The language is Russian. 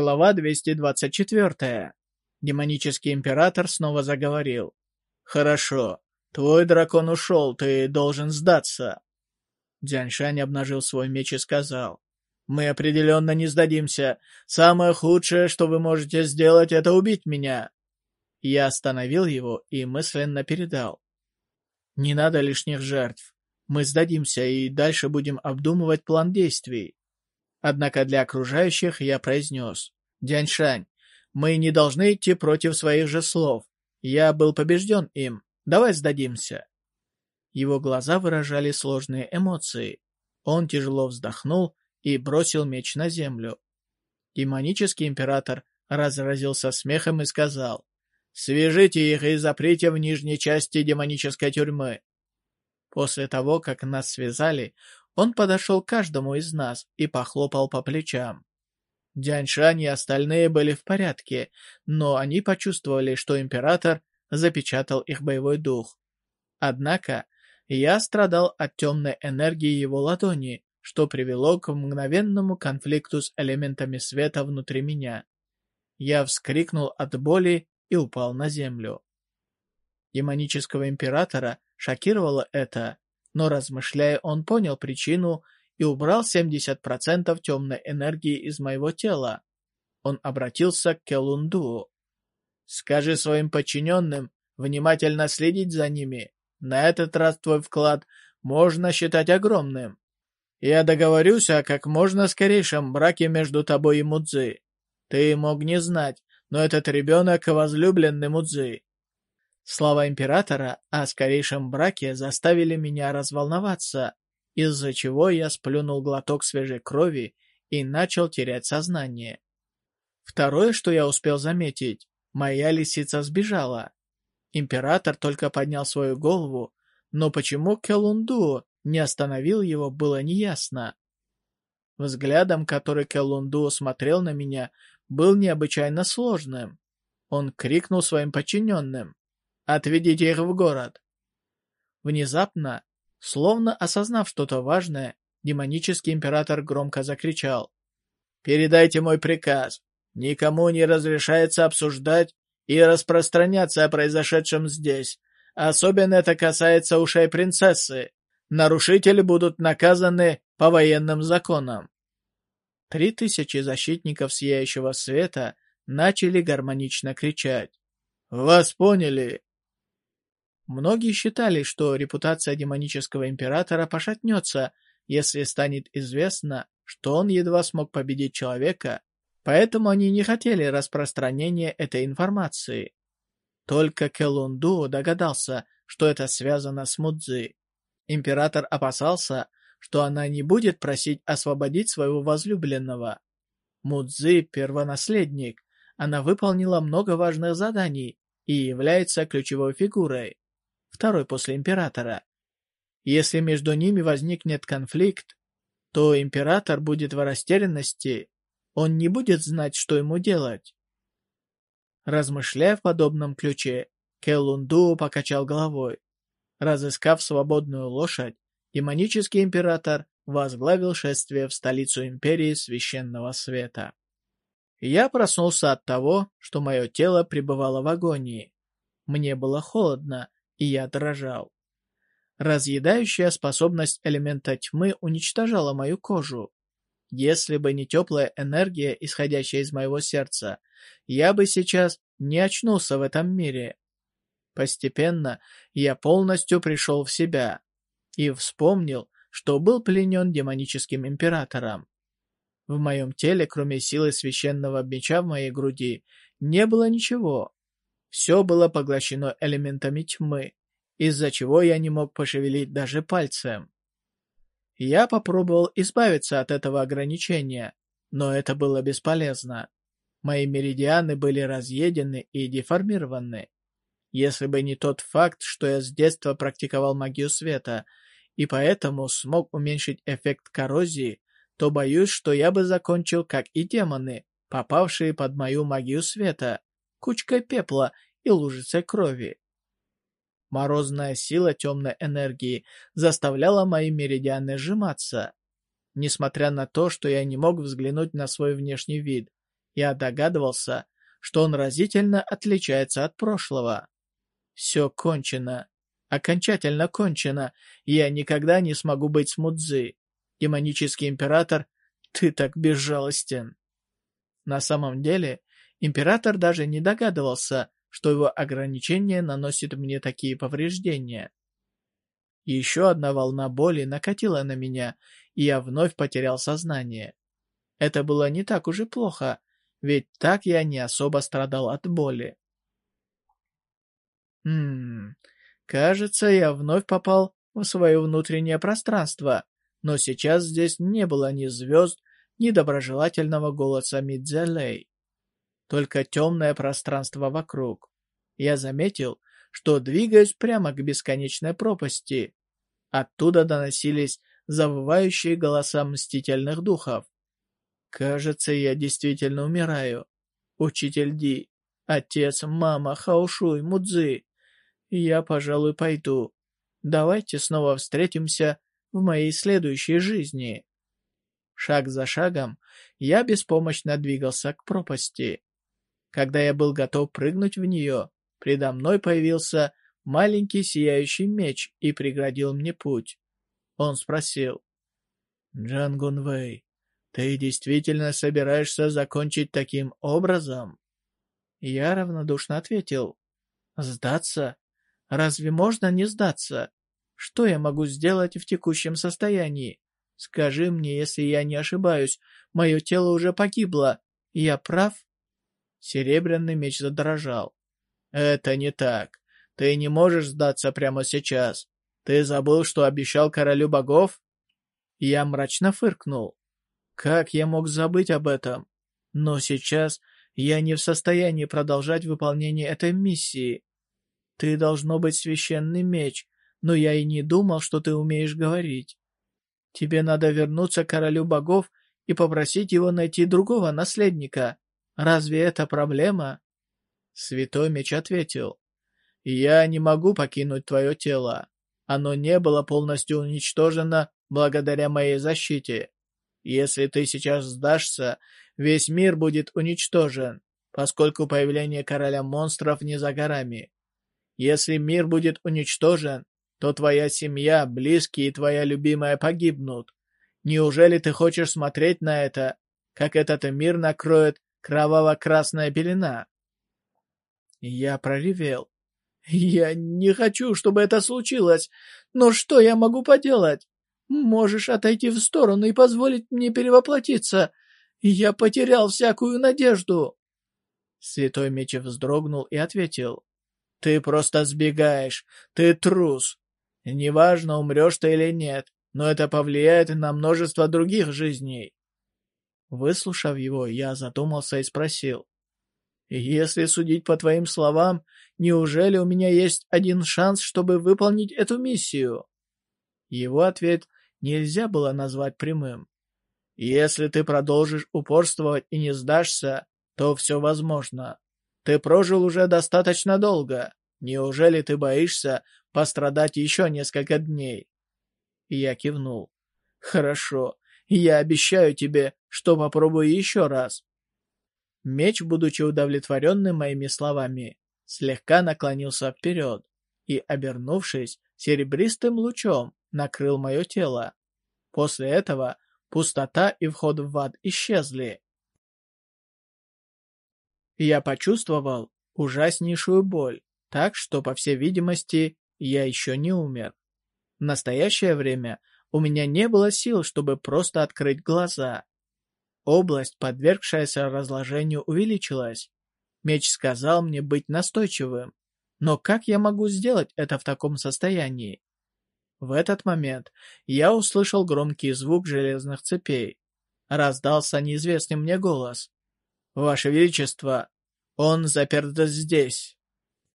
Глава 224. Демонический император снова заговорил. «Хорошо. Твой дракон ушел, ты должен сдаться». Дзяньшань обнажил свой меч и сказал. «Мы определенно не сдадимся. Самое худшее, что вы можете сделать, это убить меня». Я остановил его и мысленно передал. «Не надо лишних жертв. Мы сдадимся и дальше будем обдумывать план действий». Однако для окружающих я произнес. «Дяньшань, мы не должны идти против своих же слов. Я был побежден им. Давай сдадимся». Его глаза выражали сложные эмоции. Он тяжело вздохнул и бросил меч на землю. Демонический император разразился смехом и сказал, «Свяжите их и заприте в нижней части демонической тюрьмы». После того, как нас связали, он подошел к каждому из нас и похлопал по плечам. Дяньшань и остальные были в порядке, но они почувствовали, что император запечатал их боевой дух. Однако, я страдал от темной энергии его ладони, что привело к мгновенному конфликту с элементами света внутри меня. Я вскрикнул от боли и упал на землю. Демонического императора шокировало это, но размышляя, он понял причину и убрал 70% темной энергии из моего тела. Он обратился к Келунду. «Скажи своим подчиненным внимательно следить за ними. На этот раз твой вклад можно считать огромным. Я договорюсь о как можно скорейшем браке между тобой и Мудзи. Ты мог не знать, но этот ребенок — возлюбленный Мудзи. Слова императора о скорейшем браке заставили меня разволноваться, из-за чего я сплюнул глоток свежей крови и начал терять сознание. Второе, что я успел заметить, моя лисица сбежала. Император только поднял свою голову, но почему Келунду не остановил его, было неясно. Взглядом, который Келунду смотрел на меня, был необычайно сложным. Он крикнул своим подчиненным. Отведите их в город. Внезапно, словно осознав что-то важное, демонический император громко закричал. «Передайте мой приказ. Никому не разрешается обсуждать и распространяться о произошедшем здесь. Особенно это касается ушей принцессы. Нарушители будут наказаны по военным законам». Три тысячи защитников Сияющего Света начали гармонично кричать. «Вас поняли!» Многие считали, что репутация демонического императора пошатнется, если станет известно, что он едва смог победить человека, поэтому они не хотели распространения этой информации. Только Келунду догадался, что это связано с Мудзи. Император опасался, что она не будет просить освободить своего возлюбленного. Мудзи — первонаследник, она выполнила много важных заданий и является ключевой фигурой второй после императора. Если между ними возникнет конфликт, то император будет в растерянности, он не будет знать, что ему делать. Размышляя в подобном ключе, Келунду покачал головой. Разыскав свободную лошадь, демонический император возглавил шествие в столицу империи священного света. Я проснулся от того, что мое тело пребывало в агонии. Мне было холодно, и я дрожал. Разъедающая способность элемента тьмы уничтожала мою кожу. Если бы не теплая энергия, исходящая из моего сердца, я бы сейчас не очнулся в этом мире. Постепенно я полностью пришел в себя и вспомнил, что был пленен демоническим императором. В моем теле, кроме силы священного меча в моей груди, не было ничего. Все было поглощено элементами тьмы, из-за чего я не мог пошевелить даже пальцем. Я попробовал избавиться от этого ограничения, но это было бесполезно. Мои меридианы были разъедены и деформированы. Если бы не тот факт, что я с детства практиковал магию света, и поэтому смог уменьшить эффект коррозии, то боюсь, что я бы закончил как и демоны, попавшие под мою магию света кучкой пепла и лужицей крови. Морозная сила темной энергии заставляла мои меридианы сжиматься. Несмотря на то, что я не мог взглянуть на свой внешний вид, Я догадывался, что он разительно отличается от прошлого. Все кончено. Окончательно кончено. Я никогда не смогу быть с Мудзи. Демонический император, ты так безжалостен. На самом деле, император даже не догадывался, что его ограничение наносит мне такие повреждения. Еще одна волна боли накатила на меня, и я вновь потерял сознание. Это было не так уж и плохо, ведь так я не особо страдал от боли. Хм, кажется, я вновь попал в свое внутреннее пространство, но сейчас здесь не было ни звезд, ни доброжелательного голоса Мидзелей. Только темное пространство вокруг. Я заметил, что двигаюсь прямо к бесконечной пропасти. Оттуда доносились завывающие голоса мстительных духов. Кажется, я действительно умираю. Учитель Ди, отец, мама, Хаушуй, Мудзи. Я, пожалуй, пойду. Давайте снова встретимся в моей следующей жизни. Шаг за шагом я беспомощно двигался к пропасти. Когда я был готов прыгнуть в нее, предо мной появился маленький сияющий меч и преградил мне путь. Он спросил. «Джан Гунвэй, ты действительно собираешься закончить таким образом?» Я равнодушно ответил. «Сдаться? Разве можно не сдаться? Что я могу сделать в текущем состоянии? Скажи мне, если я не ошибаюсь, мое тело уже погибло. Я прав?» Серебряный меч задрожал. «Это не так. Ты не можешь сдаться прямо сейчас. Ты забыл, что обещал королю богов?» Я мрачно фыркнул. Как я мог забыть об этом? Но сейчас я не в состоянии продолжать выполнение этой миссии. Ты должно быть священный меч, но я и не думал, что ты умеешь говорить. Тебе надо вернуться к королю богов и попросить его найти другого наследника. Разве это проблема?» Святой меч ответил. «Я не могу покинуть твое тело. Оно не было полностью уничтожено благодаря моей защите. Если ты сейчас сдашься, весь мир будет уничтожен, поскольку появление короля монстров не за горами. Если мир будет уничтожен, то твоя семья, близкие и твоя любимая погибнут. Неужели ты хочешь смотреть на это, как этот мир накроет кроваво-красная пелена?» Я проревел. «Я не хочу, чтобы это случилось, но что я могу поделать? Можешь отойти в сторону и позволить мне перевоплотиться. Я потерял всякую надежду. Святой меч вздрогнул и ответил. Ты просто сбегаешь. Ты трус. Неважно, умрешь ты или нет, но это повлияет на множество других жизней. Выслушав его, я задумался и спросил. «Если судить по твоим словам, неужели у меня есть один шанс, чтобы выполнить эту миссию?» Его ответ нельзя было назвать прямым. Если ты продолжишь упорствовать и не сдашься, то все возможно. Ты прожил уже достаточно долго. Неужели ты боишься пострадать еще несколько дней?» Я кивнул. «Хорошо. Я обещаю тебе, что попробую еще раз». Меч, будучи удовлетворенным моими словами, слегка наклонился вперед и, обернувшись серебристым лучом, накрыл мое тело. После этого пустота и вход в ад исчезли. Я почувствовал ужаснейшую боль, так что, по всей видимости, я еще не умер. В настоящее время у меня не было сил, чтобы просто открыть глаза. Область, подвергшаяся разложению, увеличилась. Меч сказал мне быть настойчивым. Но как я могу сделать это в таком состоянии? В этот момент я услышал громкий звук железных цепей. Раздался неизвестный мне голос. «Ваше Величество, он заперт здесь».